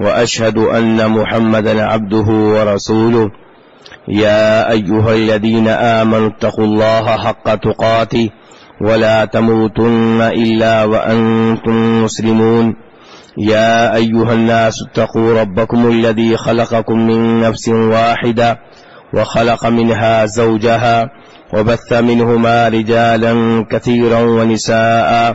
وأشهد أن محمدا عبده ورسوله. يا أيها الذين آمنوا اتقوا الله حق تقاته ولا تموتن إلا وأنتم مسلمون. يا أيها الناس اتقوا ربكم الذي خلقكم من نفس واحدة وخلق منها زوجها وبث منهما رجالا كثيرا ونساء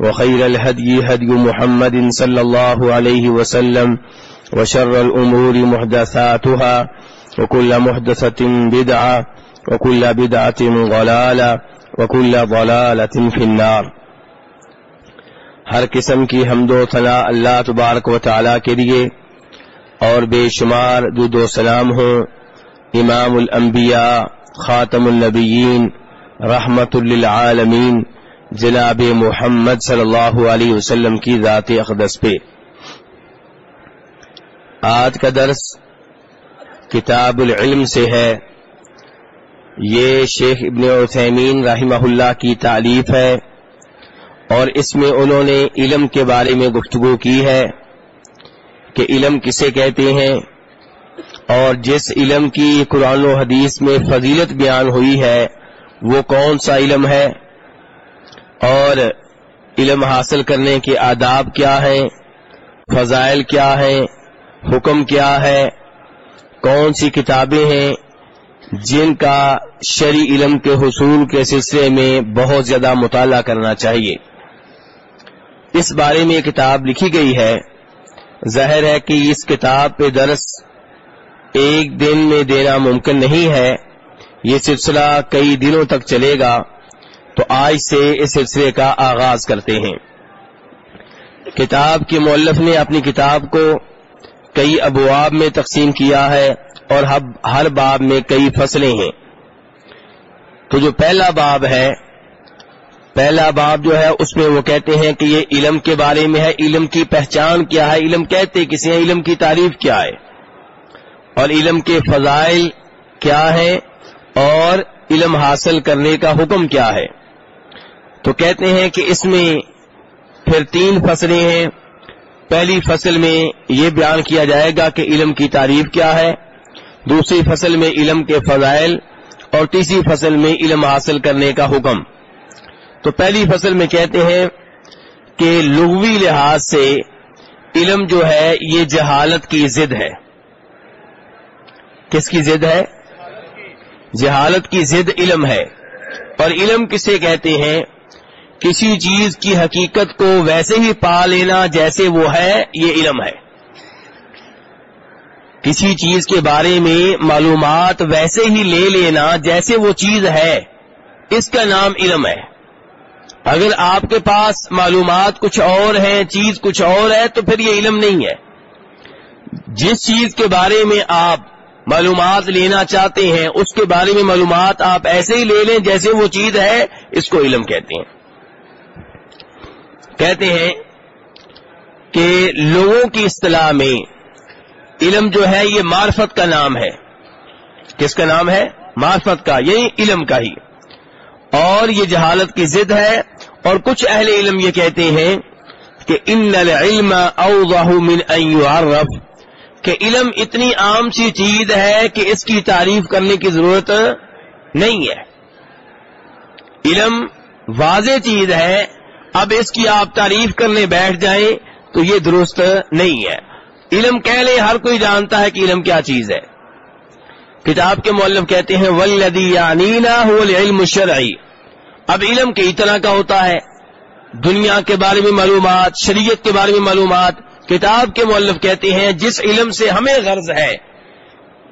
وخير الهدي هدي محمد صلى الله عليه وسلم وشر الأمور محدثاتها وكل محدثة بدعة وكل بدعة ضلالة وكل ضلالة في النار. ہر قسم کی حمد و ثناء اللہ تبارک و تعالی کے لیے اور بے شمار دود و سلام ہوں امام الانبیاء، خاتم النبیین، رحمت للعالمین جناب محمد صلی اللہ علیہ وسلم کی ذات اقدس پہ۔ آج کا درس کتاب العلم سے ہے۔ یہ شیخ ابن عثیمین رحمہ اللہ کی تعلیف ہے اور اس میں انہوں نے علم کے بارے میں گفتگو کی ہے کہ علم کسے کہتے ہیں اور جس علم کی قرآن و حدیث میں فضیلت بیان ہوئی ہے وہ کون سا علم ہے۔ اور علم حاصل کرنے کے آداب کیا ہیں؟ فضائل کیا ہیں؟ حکم کیا ہے؟ کون سی کتابیں ہیں؟ جن کا شرع علم کے حصول کے سلسلے میں بہت زیادہ مطالعہ کرنا چاہیے۔ اس بارے میں یہ کتاب لکھی گئی ہے۔ ظاہر ہے کہ اس کتاب پہ درس ایک دن میں دینا ممکن نہیں ہے۔ یہ سلسلہ کئی دنوں تک چلے گا۔ تو آج سے اس سلسلے کا آغاز کرتے ہیں۔ کتاب کے مولف نے اپنی کتاب کو کئی ابواب میں تقسیم کیا ہے اور ہر باب میں کئی فصلیں ہیں۔ تو جو پہلا باب ہے، پہلا باب جو ہے، اس میں وہ کہتے ہیں کہ یہ علم کے بارے میں ہے۔ علم کی پہچان کیا ہے؟ علم کہتے کسی ہیں؟ علم کی تعریف کیا ہے؟ اور علم کے فضائل کیا ہے اور علم حاصل کرنے کا حکم کیا ہے؟ تو کہتے ہیں کہ اس میں پھر تین فصلیں ہیں۔ پہلی فصل میں یہ بیان کیا جائے گا کہ علم کی تعریف کیا ہے۔ دوسری فصل میں علم کے فضائل اور تیسری فصل میں علم حاصل کرنے کا حکم۔ تو پہلی فصل میں کہتے ہیں کہ لغوی لحاظ سے علم جو ہے یہ جہالت کی ضد ہے۔ کس کی ضد ہے؟ جہالت کی ضد علم ہے۔ اور علم کسے کہتے ہیں؟ کسی چیز کی حقیقت کو ویسے ہی پا لینا جیسے وہ ہے، یہ علم ہے۔ کسی چیز کے بارے میں معلومات ویسے ہی لے لینا جیسے وہ چیز ہے، اس کا نام علم ہے۔ اگر آپ کے پاس معلومات کچھ اور ہیں، چیز کچھ اور ہے، تو پھر یہ علم نہیں ہے۔ جس چیز کے بارے میں آپ معلومات لینا چاہتے ہیں، اس کے بارے میں معلومات آپ ایسے ہی لے لیں جیسے وہ چیز ہے، اس کو علم کہتے ہیں۔ کہتے ہیں کہ لوگوں کی اصطلاح میں علم جو ہے یہ معرفت کا نام ہے۔ کس کا نام ہے؟ معرفت کا یعنی علم کا ہی۔ اور یہ جہالت کی ضد ہے۔ اور کچھ اہل علم یہ کہتے ہیں کہ ان العلم اوضح من ان يعرف۔ کہ علم اتنی عام سی چیز ہے کہ اس کی تعریف کرنے کی ضرورت نہیں ہے۔ علم واضح چیز ہے اب اس کی آپ تعریف کرنے بیٹھ جائیں تو یہ درست نہیں ہے۔ علم کہہ لے، ہر کوئی جانتا ہے کہ علم کیا چیز ہے۔ کتاب کے مولب کہتے ہیں ولدی العلم الشرعی اب علم کئی طرح کا ہوتا ہے۔ دنیا کے بارے میں معلومات، شریعت کے بارے میں معلومات۔ کتاب کے مولف کہتے ہیں، جس علم سے ہمیں غرض ہے،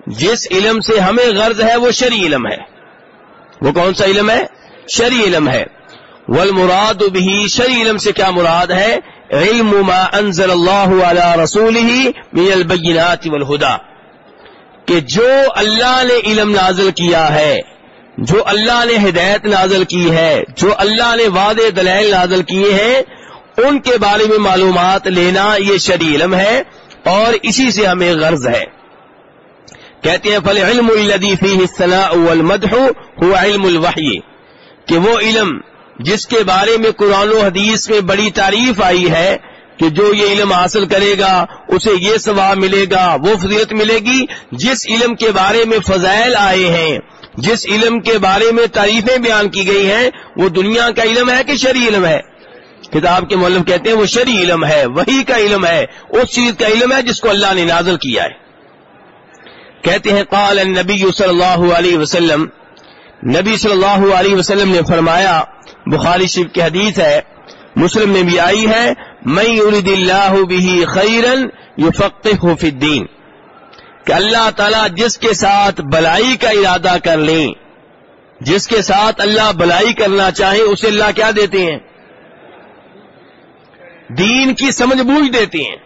جس علم سے ہمیں غرض ہے، وہ شری علم ہے۔ وہ کون سا علم ہے؟ شری علم ہے۔ والمراد بھی شری علم سے کیا مراد ہے؟ علم ما انزل اللہ علی رسول ہی من البینات والہدا۔ کہ جو اللہ نے علم نازل کیا ہے، جو اللہ نے ہدایت نازل کی ہے، جو اللہ نے وعد دلائل نازل کیے ہیں، ان کے بارے میں معلومات لینا یہ شری علم ہے اور اسی سے ہمیں غرض ہے۔ کہتے ہیں فل علم الدیفی المدح ہوا علم الوحی کہ وہ علم جس کے بارے میں قرآن و حدیث میں بڑی تعریف آئی ہے کہ جو یہ علم حاصل کرے گا، اسے یہ ثواب ملے گا، وہ فضیت ملے گی۔ جس علم کے بارے میں فضائل آئے ہیں، جس علم کے بارے میں تعریفیں بیان کی گئی ہیں، وہ دنیا کا علم ہے کہ شری علم ہے؟ کتاب کے مولم کہتے ہیں وہ شری علم ہے، وہی کا علم ہے، اس چیز کا علم ہے جس کو اللہ نے نازل کیا ہے۔ کہتے ہیں، قال النبی صلی اللہ علیہ وسلم نبی صلی اللہ علیہ وسلم نے فرمایا، بخاری شریف کی حدیث ہے، مسلم میں بھی آئی ہے میں یرید اللہ بھی خیرن یو فی الدین کہ اللہ تعالیٰ جس کے ساتھ بلائی کا ارادہ کر لیں، جس کے ساتھ اللہ بلائی کرنا چاہے، اسے اللہ کیا دیتے ہیں؟ دین کی سمجھ بوجھ دیتے ہیں۔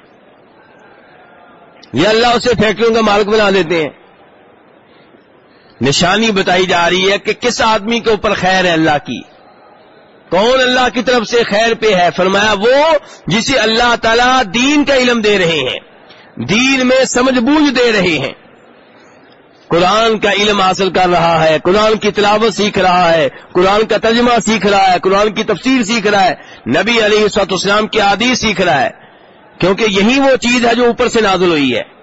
یا اللہ اسے فیکٹریوں کا مالک بنا دیتے ہیں۔ نشانی بتائی جا رہی ہے کہ کس آدمی کے اوپر خیر ہے اللہ کی؟ کون اللہ کی طرف سے خیر پہ ہے؟ فرمایا وہ جسے اللہ تعالیٰ دین کا علم دے رہے ہیں، دین میں سمجھ بوجھ دے رہے ہیں۔ قرآن کا علم حاصل کر رہا ہے، قرآن کی تلاوت سیکھ رہا ہے، قرآن کا ترجمہ سیکھ رہا ہے، قرآن کی تفسیر سیکھ رہا ہے، نبی علیہ سات اسلام کی عادی سیکھ رہا ہے۔ کیونکہ یہی وہ چیز ہے جو اوپر سے نازل ہوئی ہے۔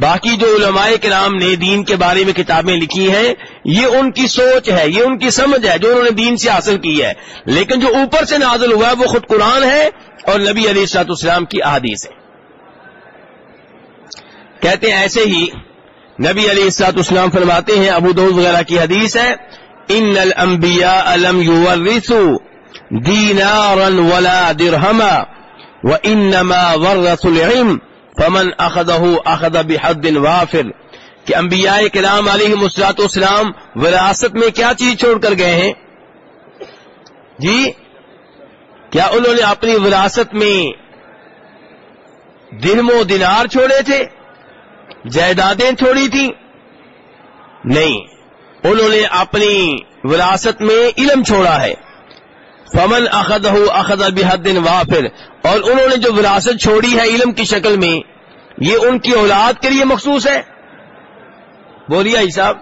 باقی جو علماء کرام نے دین کے بارے میں کتابیں لکھی ہیں، یہ ان کی سوچ ہے، یہ ان کی سمجھ ہے جو انہوں نے دین سے حاصل کی ہے۔ لیکن جو اوپر سے نازل ہوا ہے، وہ خود قرآن ہے اور نبی علیہ سات اسلام کی احادیث ہے۔ کہتے ہیں ایسے ہی نبی علی السلاط اسلام فرماتے ہیں، ابو دود وغیرہ کی حدیث ہے، ان الانبیاء لم یورثوا دینارا ولا درہما، وانما ورثوا العلم فمن اخذه اخذ بحد وافر کہ انبیاء کرام علیہ مسلاط اسلام وراثت میں کیا چیز چھوڑ کر گئے ہیں؟ جی کیا انہوں نے اپنی وراثت میں دن و دینار چھوڑے تھے؟ جائیدادیں چھوڑی تھیں؟ نہیں، انہوں نے اپنی وراثت میں علم چھوڑا ہے۔ فمن اخد ہو اخد بحد وافر۔ اور انہوں نے جو وراثت چھوڑی ہے علم کی شکل میں، یہ ان کی اولاد کے لیے مخصوص ہے۔ بولیے صاحب،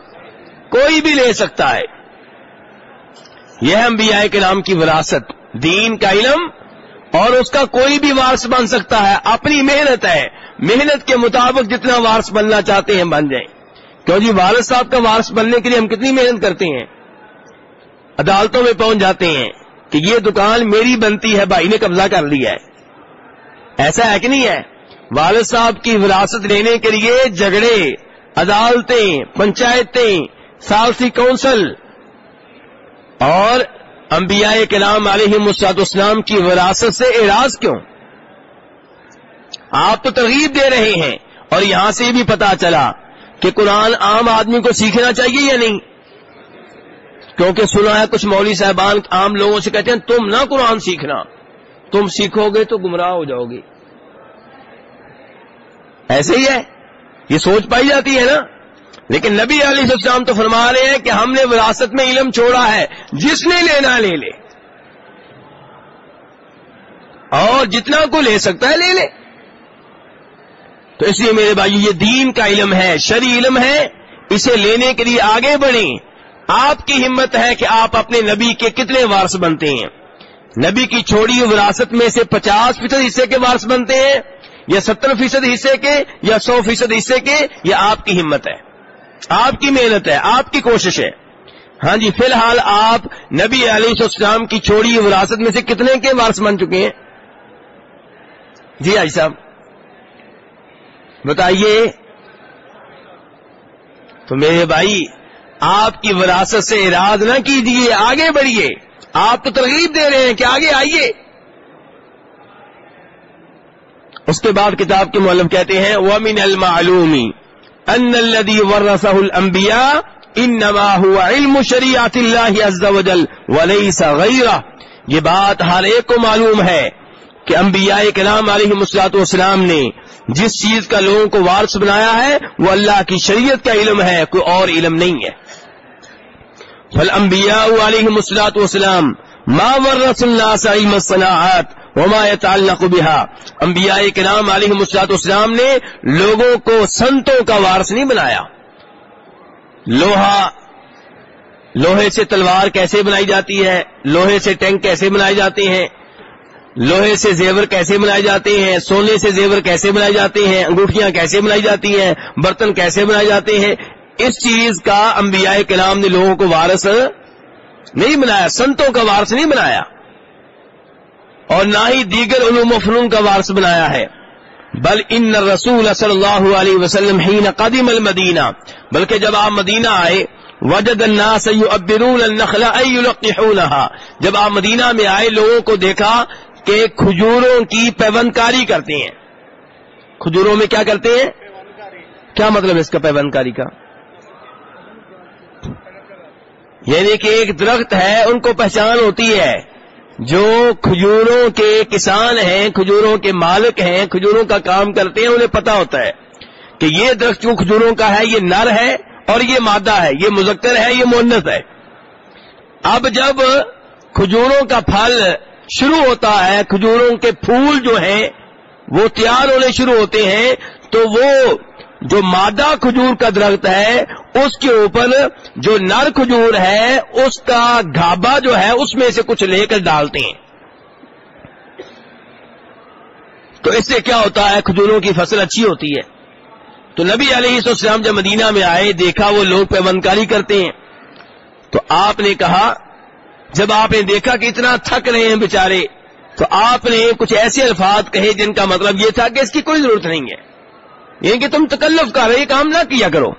کوئی بھی لے سکتا ہے۔ یہ انبیاء کے نام کی وراثت، دین کا علم، اور اس کا کوئی بھی وارث بن سکتا ہے۔ اپنی محنت ہے۔ محنت کے مطابق جتنا وارث بننا چاہتے ہیں بن جائیں۔ کیوں جی والد صاحب کا وارث بننے کے لیے ہم کتنی محنت کرتے ہیں؟ عدالتوں میں پہنچ جاتے ہیں۔ کہ یہ دکان میری بنتی ہے، بھائی نے قبضہ کر لیا ہے۔ ایسا ہے کہ نہیں ہے؟ والد صاحب کی وراثت لینے کے لیے جھگڑے، عدالتیں، پنچایتیں، سالسی کونسل اور انبیاء کے نام علیہ مساد اسلام کی وراثت سے اعراض کیوں؟ آپ تو ترغیب دے رہے ہیں اور یہاں سے بھی پتا چلا کہ قرآن عام آدمی کو سیکھنا چاہیے یا نہیں؟ کیونکہ سنا ہے، کچھ مولوی صاحبان عام لوگوں سے کہتے ہیں، تم نہ قرآن سیکھنا۔ تم سیکھو گے تو گمراہ ہو جاؤ گے۔ ایسے ہی ہے۔ یہ سوچ پائی جاتی ہے نا۔ لیکن نبی علیہ السلام تو فرما رہے ہیں کہ ہم نے وراثت میں علم چھوڑا ہے۔ جس نے لینا، لے لے۔ اور جتنا کو لے سکتا ہے، لے لے۔ تو اس لیے میرے بھائی یہ دین کا علم ہے شری علم ہے۔ اسے لینے کے لیے آگے بڑھیں۔ آپ کی ہمت ہے کہ آپ اپنے نبی کے کتنے وارث بنتے ہیں۔ نبی کی چھوڑی وراثت میں سے پچاس فیصد حصے کے وارث بنتے ہیں، یا ستر فیصد حصے کے، یا سو فیصد حصے کے، یہ آپ کی ہمت ہے۔ آپ کی محنت ہے، آپ کی کوشش ہے۔ ہاں جی فی الحال آپ نبی علیہ السلام کی چھوڑی وراثت میں سے کتنے کے وارث بن چکے ہیں؟ جی آئی صاحب، بتائیے۔ تو میرے بھائی آپ کی وراثت سے اراد نہ کیجیے آگے بڑھیے آپ تو ترغیب دے رہے ہیں کہ آگے آئیے۔ اس کے بعد کتاب کے معلم کہتے ہیں، وَمِنَ الْمَعْلُومِ أَنَّ الَّذِي وَرَّثَهُ الْأَنْبِيَاءِ إِنَّمَا هُوَ عِلْمُ شَرِيعَةِ اللَّهِ عَزَّ وَجَلْ وَلَيْسَ غَيْرَهُ۔ یہ بات ہر ایک کو معلوم ہے کہ انبیاء کلام علیہ مسلاط والسلام نے جس چیز کا لوگوں کو وارث بنایا ہے، وہ اللہ کی شریعت کا علم ہے، کوئی اور علم نہیں ہے۔ فالانبیاء علیہ مسلاط والسلام ما ورث الناس علم الصناعات وما يتعلق بها۔ انبیاء کرام علیہ مسلاط اسلام نے لوگوں کو سنتوں کا وارث نہیں بنایا۔ لوہا، لوہے سے تلوار کیسے بنائی جاتی ہے؟ لوہے سے ٹینک کیسے بنائے جاتے ہیں؟ لوہے سے زیور کیسے بنائے جاتے ہیں؟ سونے سے زیور کیسے بنائے جاتے ہیں؟ انگوٹھیاں کیسے بنائی جاتی ہیں؟ برتن کیسے بنائے جاتے ہیں؟ اس چیز کا انبیاء کلام نے لوگوں کو وارث نہیں بنایا، سنتوں کا وارث نہیں بنایا۔ اور نہ ہی دیگر علوم و فنون کا وارث بنایا ہے۔ بل ان رسول صلی اللہ علیہ وسلم ہی قدیم المدینہ، بلکہ جب آپ مدینہ آئے، وجد الناس النخل جب آپ مدینہ میں آئے، لوگوں کو دیکھا کہ کھجوروں کی پیوند کاری کرتے ہیں۔ کھجوروں میں کیا کرتے ہیں؟ کیا مطلب اس کا پیوند کاری کا؟ یعنی کہ ایک درخت ہے، ان کو پہچان ہوتی ہے۔ جو کھجوروں کے کسان ہیں، کھجوروں کے مالک ہیں، کھجوروں کا کام کرتے ہیں، انہیں پتا ہوتا ہے کہ یہ درخت جو کھجوروں کا ہے، یہ نر ہے اور یہ مادہ ہے، یہ مذکر ہے، یہ مونت ہے۔ اب جب کھجوروں کا پھل شروع ہوتا ہے، کھجوروں کے پھول جو ہیں، وہ تیار ہونے شروع ہوتے ہیں، تو وہ جو مادہ کھجور کا درخت ہے، اس کے اوپر جو نر کھجور ہے، اس کا گھابا جو ہے، اس میں سے کچھ لے کر ڈالتے ہیں۔ تو اس سے کیا ہوتا ہے؟ کھجوروں کی فصل اچھی ہوتی ہے۔ تو نبی علیہ السلام جب مدینہ میں آئے، دیکھا وہ لوگ پیمندکاری کرتے ہیں۔ تو آپ نے کہا، جب آپ نے دیکھا کہ اتنا تھک رہے ہیں بیچارے، تو آپ نے کچھ ایسے الفاظ کہے جن کا مطلب یہ تھا کہ اس کی کوئی ضرورت نہیں ہے۔ یہ کہ تم تکلف کر رہے کام نہ کیا کرو۔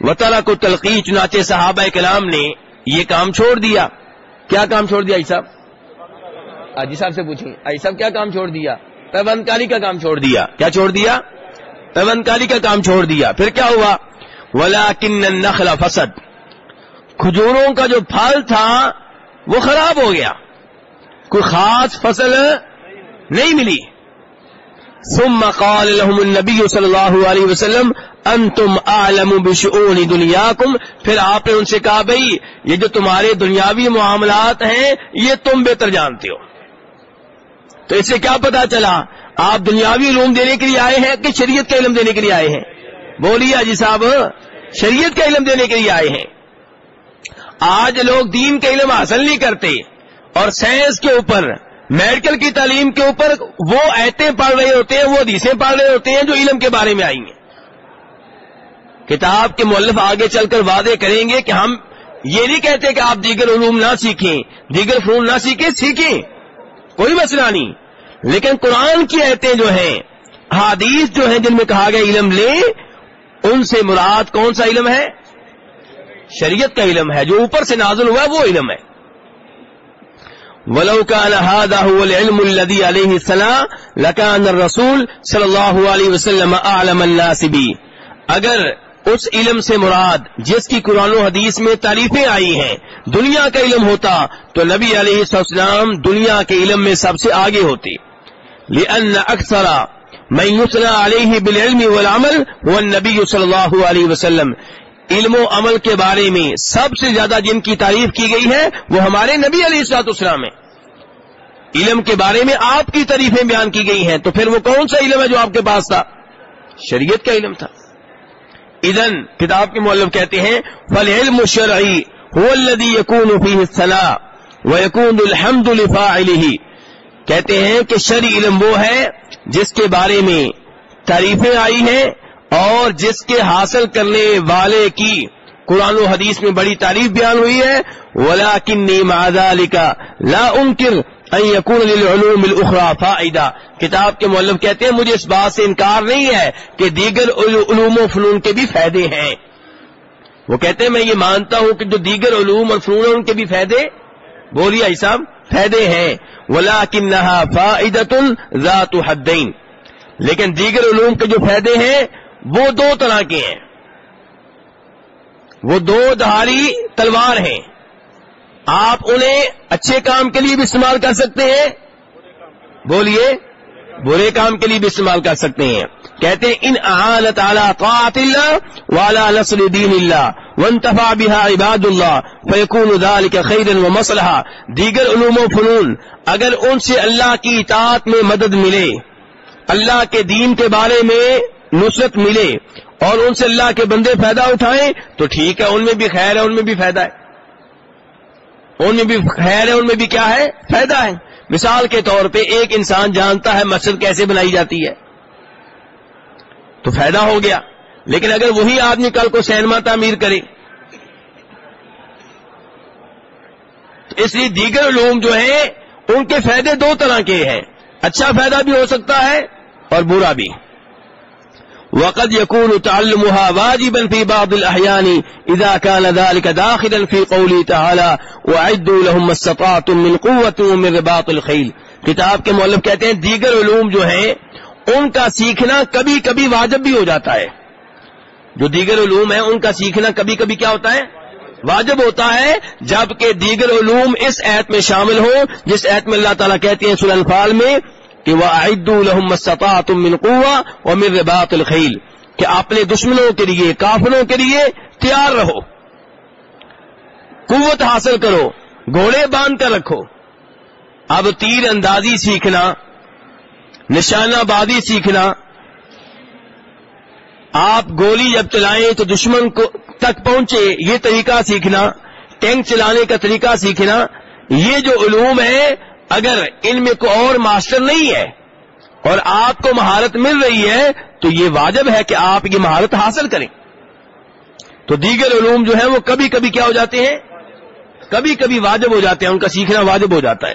وطالعہ کو تلقی چنانچہ صحابہ کلام نے یہ کام چھوڑ دیا۔ کیا کام چھوڑ دیا؟ صاحب؟ آجی صاحب سے پوچھیں۔ آئی صاحب، کیا کام چھوڑ دیا؟ پیبند کاری کا کام چھوڑ دیا۔ کیا چھوڑ دیا؟ پیبند کاری کا کام چھوڑ دیا۔ پھر کیا ہوا؟ ولا کن نخلا فسد۔ کھجوروں کا جو پھل تھا، وہ خراب ہو گیا۔ کوئی خاص فصل نہیں ملی۔ ثم قال لهم النبي صلی اللہ علیہ وسلم انتم اعلم بشؤون دنیاکم پھر آپ نے ان سے کہا بھئی یہ جو تمہارے دنیاوی معاملات ہیں، یہ تم بہتر جانتے ہو۔ تو اس سے کیا پتا چلا؟ آپ دنیاوی علوم دینے کے لیے آئے ہیں کہ شریعت کا علم دینے کے لیے آئے ہیں؟ بولیے جی صاحب، شریعت کا علم دینے کے لیے آئے ہیں۔ آج لوگ دین کا علم حاصل نہیں کرتے اور سائنس کے اوپر میڈیکل کی تعلیم کے اوپر وہ ایتیں پڑھ رہے ہوتے ہیں، وہ حدیثیں پڑھ رہے ہوتے ہیں جو علم کے بارے میں آئی ہیں۔ کتاب کے مولف آگے چل کر وعدے کریں گے کہ ہم یہ نہیں کہتے کہ آپ دیگر علوم نہ سیکھیں، دیگر فنون نہ سیکھیں سیکھیں، کوئی مسئلہ نہیں۔ لیکن قرآن کی ایتیں جو ہیں حادیث جو ہیں جن میں کہا گیا علم لے ان سے مراد کون سا علم ہے؟ شریعت کا علم ہے، جو اوپر سے نازل ہوا ہے، وہ علم ہے۔ ولو كان هذا هو العلم الذي عليه السلام لكان الرسول صلی اللہ علیہ وسلم اعلم الناس به. اگر اس علم سے مراد جس کی قرآن و حدیث میں تعریفیں آئی ہیں، دنیا کا علم ہوتا تو نبی علیہ السلام دنیا کے علم میں سب سے آگے ہوتے. لأن اکثر من يثنى عليه بالعلم والعمل هو النبي صلی اللہ علیہ وسلم. علم و عمل کے بارے میں سب سے زیادہ جن کی تعریف کی گئی ہے، وہ ہمارے نبی علیہ السلاط اسلام ہیں۔ علم کے بارے میں آپ کی تعریفیں بیان کی گئی ہیں، تو پھر وہ کون سا علم ہے جو آپ کے پاس تھا؟ شریعت کا علم تھا۔ ادن کتاب کے مولب کہتے ہیں فل علم شرعی الذي يكون فيه الصلاة ويكون الحمد لفاعله۔ کہتے ہیں کہ شرعی علم وہ ہے جس کے بارے میں تعریفیں آئی ہیں اور جس کے حاصل کرنے والے کی قرآن و حدیث میں بڑی تعریف بیان ہوئی ہے ولا کنی لا انکر یقون للعلوم الاخرى فائدہ کتاب کے مولب کہتے ہیں، مجھے اس بات سے انکار نہیں ہے کہ دیگر علوم و فنون کے بھی فائدے ہیں۔ وہ کہتے ہیں، میں یہ مانتا ہوں کہ جو دیگر علوم اور فنون ان کے بھی فائدے؟ بولیے آئی صاحب، فائدے ہیں۔ ولا کنہا ذات حدین لیکن دیگر علوم کے جو فائدے ہیں وہ دو طرح کے ہیں۔ وہ دو دہاری تلوار ہیں۔ آپ انہیں اچھے کام کے لیے بھی استعمال کر سکتے ہیں۔ بولیے، برے کام کے لیے بھی استعمال کر سکتے ہیں۔ کہتے ہیں، ان اعانت طاعت اللہ والا نسل دین اللہ ونتفا بها عباد اللہ، فیکون ذلك خیرا ومصلحا دیگر علوم و فنون، اگر ان سے اللہ کی اطاعت میں مدد ملے، اللہ کے دین کے بارے میں نصرت ملے اور ان سے اللہ کے بندے فائدہ اٹھائیں تو ٹھیک ہے، ان میں بھی خیر ہے، ان میں بھی فائدہ ہے۔ ان میں بھی خیر ہے، ان میں بھی کیا ہے؟ فائدہ ہے۔ مثال کے طور پہ ایک انسان جانتا ہے مسجد کیسے بنائی جاتی ہے۔ تو فائدہ ہو گیا۔ لیکن اگر وہی آدمی کل کو سینما تعمیر کرے۔ تو اس لیے دیگر علوم جو ہیں، ان کے فائدے دو طرح کے ہیں۔ اچھا فائدہ بھی ہو سکتا ہے اور برا بھی۔ وقد يكون تعلمها واجبا في بعض الأحيان إذا كان ذلك داخلا في قوله تعالى وعدوا لهم ما استطعتم من قوة ومن رباط الخيل کتاب کے مولب کہتے ہیں دیگر علوم جو ہیں، ان کا سیکھنا کبھی کبھی واجب بھی ہو جاتا ہے۔ جو دیگر علوم ہیں، ان کا سیکھنا کبھی کبھی کیا ہوتا ہے؟ واجب ہوتا ہے جبکہ دیگر علوم اس ایت میں شامل ہو جس ایت میں اللہ تعالیٰ کہتے ہیں سورہ الفال میں کہ وہ عید الحم تم من قوا اور مر بات الخیل کہ اپنے دشمنوں کے لیے، کافروں کے لیے تیار رہو۔ قوت حاصل کرو، گھوڑے باندھ کر رکھو۔ اب تیر اندازی سیکھنا، نشانہ بازی سیکھنا۔ آپ گولی جب چلائیں تو دشمن کو تک پہنچے، یہ طریقہ سیکھنا، ٹینک چلانے کا طریقہ سیکھنا۔ یہ جو علوم ہے اگر ان میں کوئی اور ماسٹر نہیں ہے اور آپ کو مہارت مل رہی ہے، تو یہ واجب ہے کہ آپ یہ مہارت حاصل کریں۔ تو دیگر علوم جو ہیں، وہ کبھی کبھی کیا ہو جاتے ہیں؟ کبھی کبھی واجب ہو جاتے ہیں، ان کا سیکھنا واجب ہو جاتا ہے۔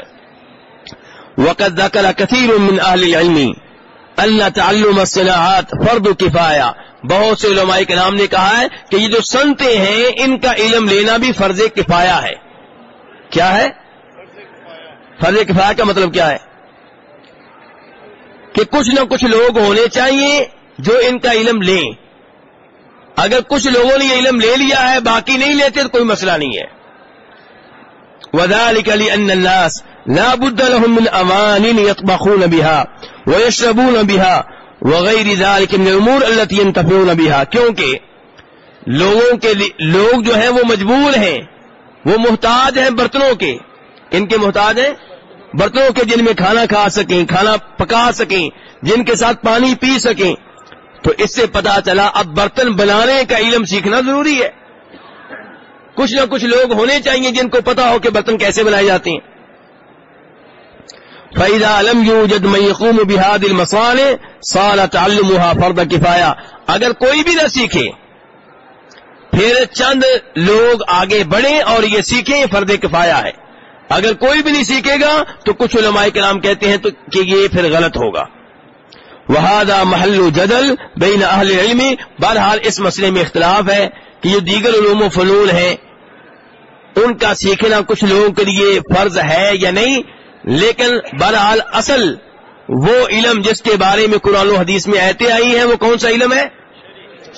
وقت ذکر کثیر من اہل العلم اللہ تعلم الصلاحات فرد کفایا بہت سے علماء کے نام نے کہا ہے کہ یہ جو سنتے ہیں، ان کا علم لینا بھی فرض کفایا ہے۔ کیا ہے؟ فرض کفایا کا مطلب کیا ہے؟ کہ کچھ نہ کچھ لوگ ہونے چاہیے جو ان کا علم لیں۔ اگر کچھ لوگوں نے یہ علم لے لیا ہے، باقی نہیں لیتے تو کوئی مسئلہ نہیں ہے۔ وذلك لأن الناس لا بد لهم من أمان يطبخون بها ويشربون بها وغير ذلك من الأمور التي ينتفعون بها۔ کیونکہ لوگوں کے لوگ جو ہیں وہ مجبور ہیں، وہ محتاج ہیں برتنوں کے۔ ان کے محتاج ہیں برتنوں کے جن میں کھانا کھا سکیں، کھانا پکا سکیں، جن کے ساتھ پانی پی سکیں۔ تو اس سے پتا چلا اب برتن بنانے کا علم سیکھنا ضروری ہے۔ کچھ نہ کچھ لوگ ہونے چاہیے جن کو پتا ہو کہ برتن کیسے بنائے جاتے ہیں۔ فیضا علم یو جد میقوم بحاد المسان سال تعلم فرد کفایا اگر کوئی بھی نہ سیکھے، پھر چند لوگ آگے بڑھیں اور یہ سیکھیں فرد کفایا ہے۔ اگر کوئی بھی نہیں سیکھے گا تو کچھ علماء کے نام کہتے ہیں تو کہ یہ پھر غلط ہوگا۔ وہادا محل جدل بین اہل علم بہرحال اس مسئلے میں اختلاف ہے کہ جو دیگر علوم و فنون ہیں۔ ان کا سیکھنا کچھ لوگوں کے لیے فرض ہے یا نہیں؟ لیکن بہرحال اصل وہ علم جس کے بارے میں قرآن و حدیث میں ایتے آئی ہیں، وہ کون سا علم ہے؟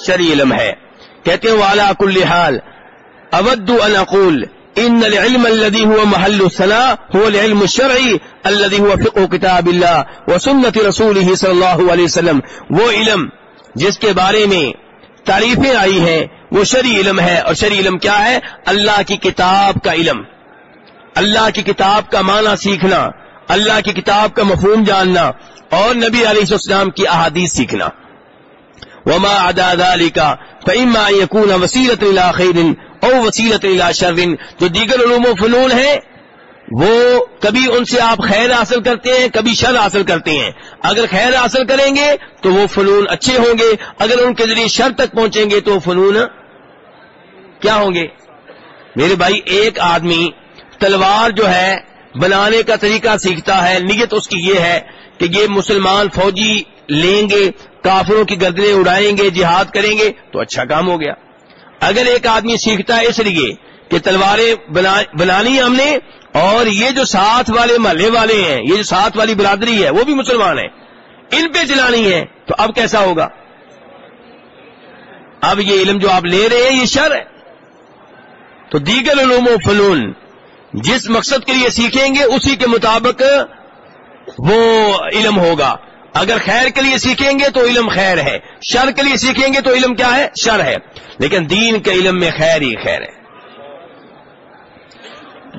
شری علم ہے۔ کہتے ہیں والا کل حال۔ اود ان ان العلم الذي هو محل الصلاه هو العلم الشرعي الذي هو فقه كتاب الله وسنه رسوله صلى الله عليه وسلم. وہ علم جس کے بارے میں تعریفیں آئی ہیں، وہ شرع علم ہے۔ اور شرع علم کیا ہے؟ اللہ کی کتاب کا علم۔ اللہ کی کتاب کا معنی سیکھنا، اللہ کی کتاب کا مفہوم جاننا اور نبی علیہ السلام کی احادیث سیکھنا۔ وما عدا ذلك فإما يكون وسيلة إلى خير او وسیلت شرن جو دیگر علوم و فنون ہیں، وہ کبھی ان سے آپ خیر حاصل کرتے ہیں، کبھی شر حاصل کرتے ہیں۔ اگر خیر حاصل کریں گے، تو وہ فنون اچھے ہوں گے۔ اگر ان کے ذریعے شر تک پہنچیں گے، تو وہ فنون کیا ہوں گے؟ میرے بھائی، ایک آدمی تلوار جو ہے، بنانے کا طریقہ سیکھتا ہے۔ نیت اس کی یہ ہے کہ یہ مسلمان فوجی لیں گے، کافروں کی گردنیں اڑائیں گے، جہاد کریں گے، تو اچھا کام ہو گیا۔ اگر ایک آدمی سیکھتا ہے اس لیے کہ تلواریں بنانی ہم نے اور یہ جو ساتھ والے محلے والے ہیں، یہ جو ساتھ والی برادری ہے، وہ بھی مسلمان ہیں۔ ان پہ چلانی ہے تو اب کیسا ہوگا؟ اب یہ علم جو آپ لے رہے ہیں، یہ شر ہے۔ تو دیگر علوم و فنون جس مقصد کے لیے سیکھیں گے، اسی کے مطابق وہ علم ہوگا۔ اگر خیر کے لیے سیکھیں گے تو علم خیر ہے، شر کے لیے سیکھیں گے تو علم کیا ہے؟ شر ہے۔ لیکن دین کے علم میں خیر ہی خیر ہے۔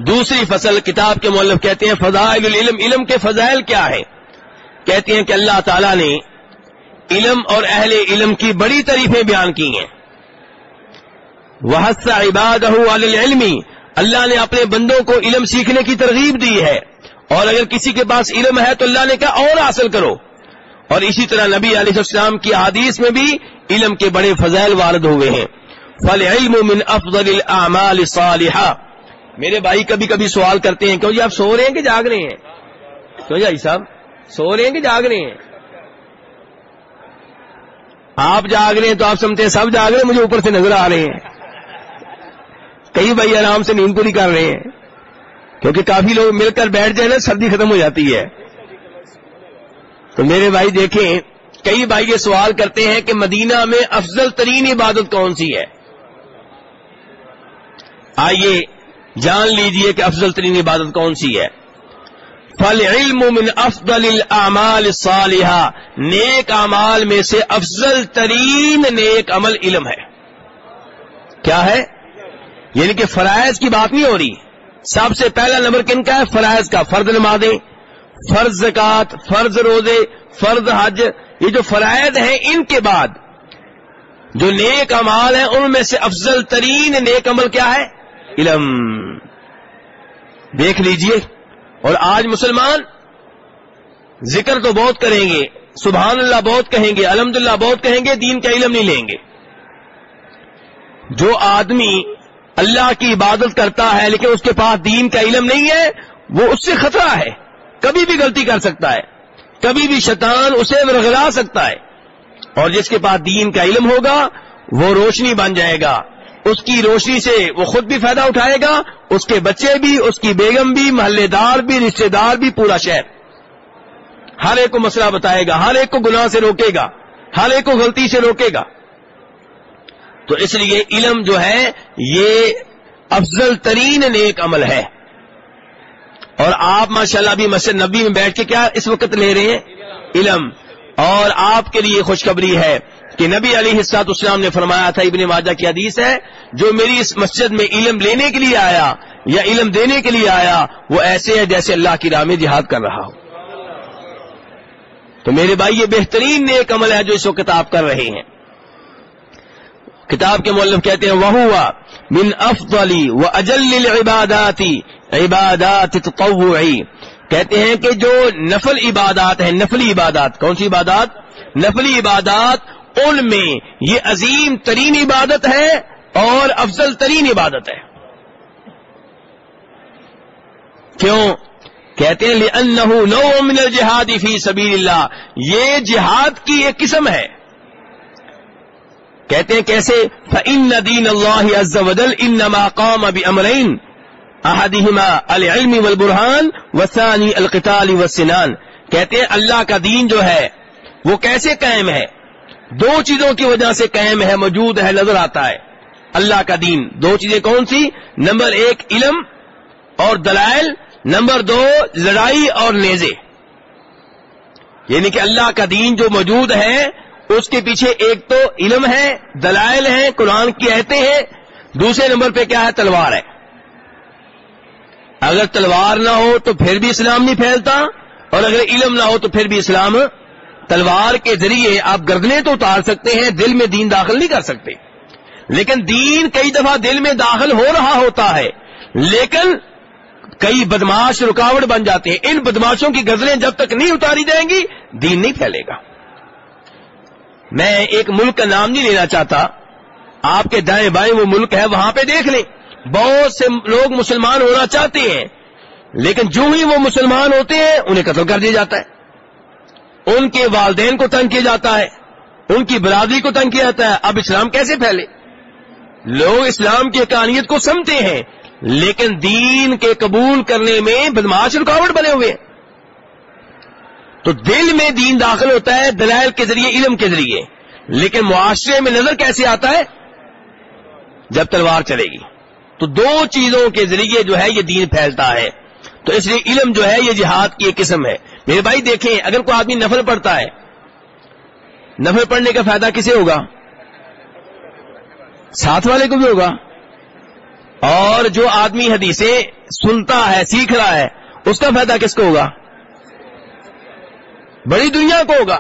دوسری فصل کتاب کے مولف کہتے ہیں، فضائل العلم، علم کے فضائل کیا ہے کہتے ہیں کہ اللہ تعالی نے علم اور اہل علم کی بڑی تعریفیں بیان کی ہیں۔ وہ عباد علمی اللہ نے اپنے بندوں کو علم سیکھنے کی ترغیب دی ہے۔ اور اگر کسی کے پاس علم ہے تو اللہ نے کہا اور حاصل کرو۔ اور اسی طرح نبی علیہ السلام کی حدیث میں بھی علم کے بڑے فضائل وارد ہوئے ہیں۔ فل علم من افضل الاعمال صالحہ میرے بھائی کبھی کبھی سوال کرتے ہیں، کیوں جی آپ سو رہے ہیں کہ جاگ رہے ہیں؟ کیوں جی صاحب؟ سو رہے ہیں کہ جاگ رہے ہیں؟ آپ جاگ رہے ہیں تو آپ سمجھتے ہیں سب جاگ رہے ہیں، مجھے اوپر سے نظر آ رہے ہیں۔ کئی بھائی آرام سے نیند پوری کر رہے ہیں۔ کیونکہ کافی لوگ مل کر بیٹھ جائیں نا، سردی ختم ہو جاتی ہے۔ تو میرے بھائی دیکھیں، کئی بھائی یہ سوال کرتے ہیں کہ مدینہ میں افضل ترین عبادت کون سی ہے؟ آئیے جان لیجیے کہ افضل ترین عبادت کون سی ہے۔ فل علم من افضل الاعمال صالحہ نیک امال میں سے افضل ترین نیک عمل علم ہے۔ کیا ہے؟ یعنی کہ فرائض کی بات نہیں ہو رہی۔ سب سے پہلا نمبر کن کا ہے؟ فرائض کا۔ فرد نمازیں۔ فرض زکات، فرض روزے، فرض حج، یہ جو فرائض ہیں ان کے بعد جو نیک امال ہیں، ان میں سے افضل ترین نیک عمل کیا ہے؟ علم۔ دیکھ لیجیے۔ اور آج مسلمان ذکر تو بہت کریں گے، سبحان اللہ بہت کہیں گے الحمد بہت کہیں گے، دین کا علم نہیں لیں گے۔ جو آدمی اللہ کی عبادت کرتا ہے، لیکن اس کے پاس دین کا علم نہیں ہے، وہ اس سے خطرہ ہے۔ کبھی بھی غلطی کر سکتا ہے، کبھی بھی شیطان اسے رگلا سکتا ہے۔ اور جس کے پاس دین کا علم ہوگا، وہ روشنی بن جائے گا۔ اس کی روشنی سے وہ خود بھی فائدہ اٹھائے گا، اس کے بچے بھی، اس کی بیگم بھی، محلے دار بھی، رشتے دار بھی، پورا شہر۔ ہر ایک کو مسئلہ بتائے گا، ہر ایک کو گناہ سے روکے گا، ہر ایک کو غلطی سے روکے گا۔ تو اس لیے علم جو ہے، یہ افضل ترین نیک عمل ہے۔ اور آپ، ماشاءاللہ، ابھی مسجد نبی میں بیٹھ کے کیا اس وقت لے رہے ہیں؟ علم۔ اور آپ کے لیے خوشخبری ہے کہ نبی علی حسات اسلام نے فرمایا تھا، ابن ماجہ کی حدیث ہے، جو میری اس مسجد میں علم لینے کے لیے آیا یا علم دینے کے لیے آیا، وہ ایسے ہے جیسے اللہ کی راہ میں جہاد کر رہا ہو۔ تو میرے بھائی، یہ بہترین نیک عمل ہے جو اس وقت آپ کر رہے ہیں۔ کتاب کے مولف کہتے ہیں وہ ہوا من افضلی و اجل عباداتی عبادات تطوعی۔ کہتے ہیں کہ جو نفل عبادات ہیں، نفلی عبادات، کون سی عبادات؟ نفلی عبادات، ان میں یہ عظیم ترین عبادت ہے اور افضل ترین عبادت ہے۔ کیوں؟ کہتے ہیں نو من الجہاد فی سبیل اللہ یہ جہاد کی ایک قسم ہے۔ کہتے ہیں کیسے؟ فن دین اللہ عز وجل انما قام بامرین احدہما العلم والبرہان وثانی القتال والسنان۔ کہتے ہیں اللہ کا دین جو ہے، وہ کیسے قائم ہے؟ دو چیزوں کی وجہ سے قائم ہے، موجود ہے، نظر آتا ہے۔ اللہ کا دین۔ دو چیزیں کون سی؟ نمبر ایک، علم، اور دلائل۔ نمبر دو، لڑائی اور نیزے۔ یعنی کہ اللہ کا دین جو موجود ہے، اس کے پیچھے ایک تو علم ہے، دلائل ہیں، قرآن کی ایتے ہیں۔ دوسرے نمبر پہ کیا ہے؟ تلوار ہے۔ اگر تلوار نہ ہو تو پھر بھی اسلام نہیں پھیلتا، اور اگر علم نہ ہو تو پھر بھی اسلام تلوار کے ذریعے آپ گردنے تو اتار سکتے ہیں، دل میں دین داخل نہیں کر سکتے۔ لیکن دین کئی دفعہ دل میں داخل ہو رہا ہوتا ہے، لیکن کئی بدماش رکاوٹ بن جاتے ہیں۔ ان بدماشوں کی غزلیں جب تک نہیں اتاری جائیں گی، دین نہیں پھیلے گا۔ میں ایک ملک کا نام نہیں لینا چاہتا۔ آپ کے دائیں بائیں وہ ملک ہے، وہاں پہ دیکھ لیں۔ بہت سے لوگ مسلمان ہونا چاہتے ہیں، لیکن جو ہی وہ مسلمان ہوتے ہیں، انہیں قتل کر دیا جاتا ہے۔ ان کے والدین کو تنگ کیا جاتا ہے، ان کی برادری کو تنگ کیا جاتا ہے۔ اب اسلام کیسے پھیلے؟ لوگ اسلام کی حقانیت کو سمتے ہیں، لیکن دین کے قبول کرنے میں بدماش رکاوٹ بنے ہوئے ہیں۔ تو دل میں دین داخل ہوتا ہے، دلائل کے ذریعے، علم کے ذریعے۔ لیکن معاشرے میں نظر کیسے آتا ہے؟ جب تلوار چلے گی۔ تو دو چیزوں کے ذریعے جو ہے یہ دین پھیلتا ہے۔ تو اس لیے علم جو ہے یہ جہاد کی ایک قسم ہے۔ میرے بھائی دیکھیں، اگر کوئی آدمی نفل پڑھتا ہے، نفل پڑھنے کا فائدہ کسے ہوگا؟ ساتھ والے کو بھی ہوگا۔ اور جو آدمی حدیثیں سنتا ہے، سیکھ رہا ہے، اس کا فائدہ کس کو ہوگا؟ بڑی دنیا کو ہوگا۔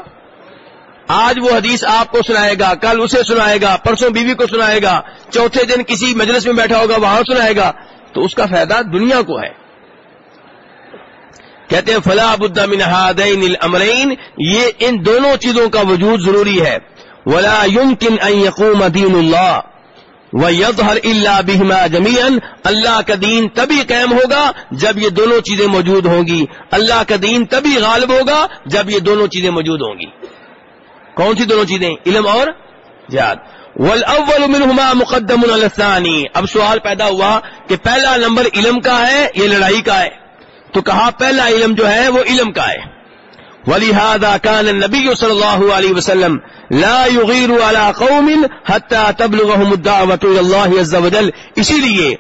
آج وہ حدیث آپ کو سنائے گا، کل اسے سنائے گا، پرسوں بیوی کو سنائے گا، چوتھے دن کسی مجلس میں بیٹھا ہوگا، وہاں سنائے گا، تو اس کا فائدہ دنیا کو ہے۔ کہتے ہیں فلاح من هذين الامرين یہ ان دونوں چیزوں کا وجود ضروری ہے۔ ولا يمكن ان يقوم دين الله ويظهر الا بهما جميعا اللہ کا دین تبھی قائم ہوگا جب یہ دونوں چیزیں موجود ہوں گی۔ اللہ کا دین تبھی غالب ہوگا جب یہ دونوں چیزیں موجود ہوں گی۔ کون سی دونوں چیزیں علم اور جہاد؟ والاول منهما مقدم على اب سوال پیدا ہوا کہ پہلا نمبر علم کا ہے یہ لڑائی کا ہے؟ تو کہا پہلا علم جو ہے وہ علم کا ہے. ولهذا كان النبي صلى الله عليه وسلم لا يغير على قوم حتى تبلغهم الدعوه الى الله عز وجل. اسی لیے